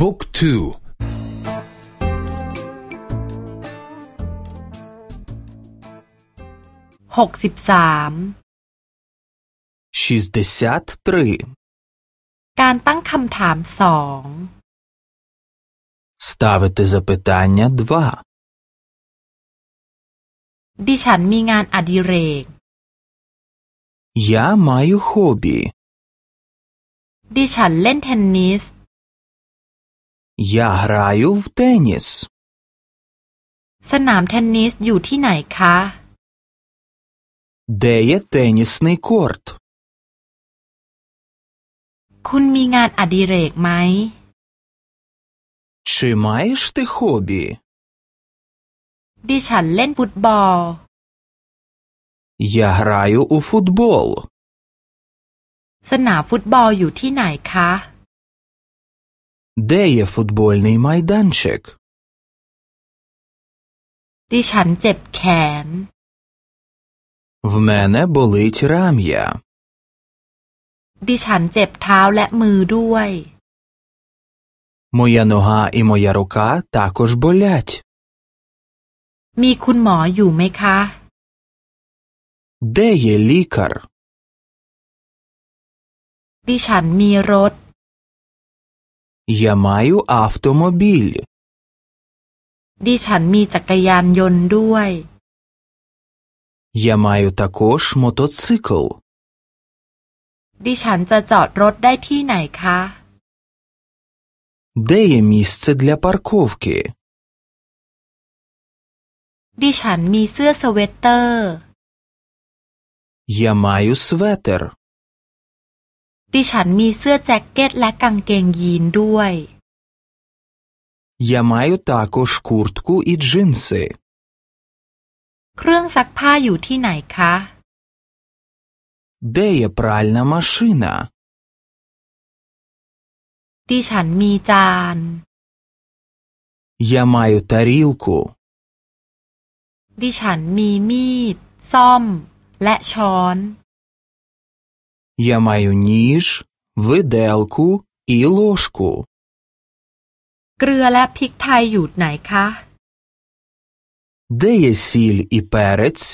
บุ๊กทูหกสิบสาม 63. การตั้งคำถามสอง Ставити запитання 2. ดิฉันมีงานอดิเรก Я маю хобі. ดิฉันเล่นเทนนิส Я граю в теніс. สนามเทนนิสอยู่ที่ไหนคะ Де є тенісний корт? คุณมีงานอดิเรกไหม Чи маєш ти хобі? ดิฉันเล่นฟุตบอล Я граю у футбол. สนามฟุตบอลอยู่ที่ไหนคะ Де є футбольний майданчик? ดิฉันเจ็บแขน В мене болить рам'я. ดิฉันเจ็บเท้าและมือด้วย Моя нога і моя рука також болять. มีคุณหมออยู่ไหมคะ Де є лікар? ดิฉันมีรถ Я маю автомобіль. ดิฉันมีจักรยานยนต์ด้วย Я маю також мотоцикл. ดิฉันจะจอดรถได้ที่ไหนคะ Де є місце для парковки? ดิฉันมีเสื้อสเวตเตอร์ Я маю светер. ดิฉันมีเสื้อแจ็คเก็ตและกางเกงยีนด้วย Я маю також куртку і джинси. เครื่องซักผ้าอยู่ที่ไหนคะ Де є пральна машина? ดิฉันมีจาน Я маю тарілку. ดิฉันมีมีด ซ่อม และช้อน Я маю ніж, виделку і ложку. เกลือและพริกไทยอยู่ไหนคะ Де є сіль і перець?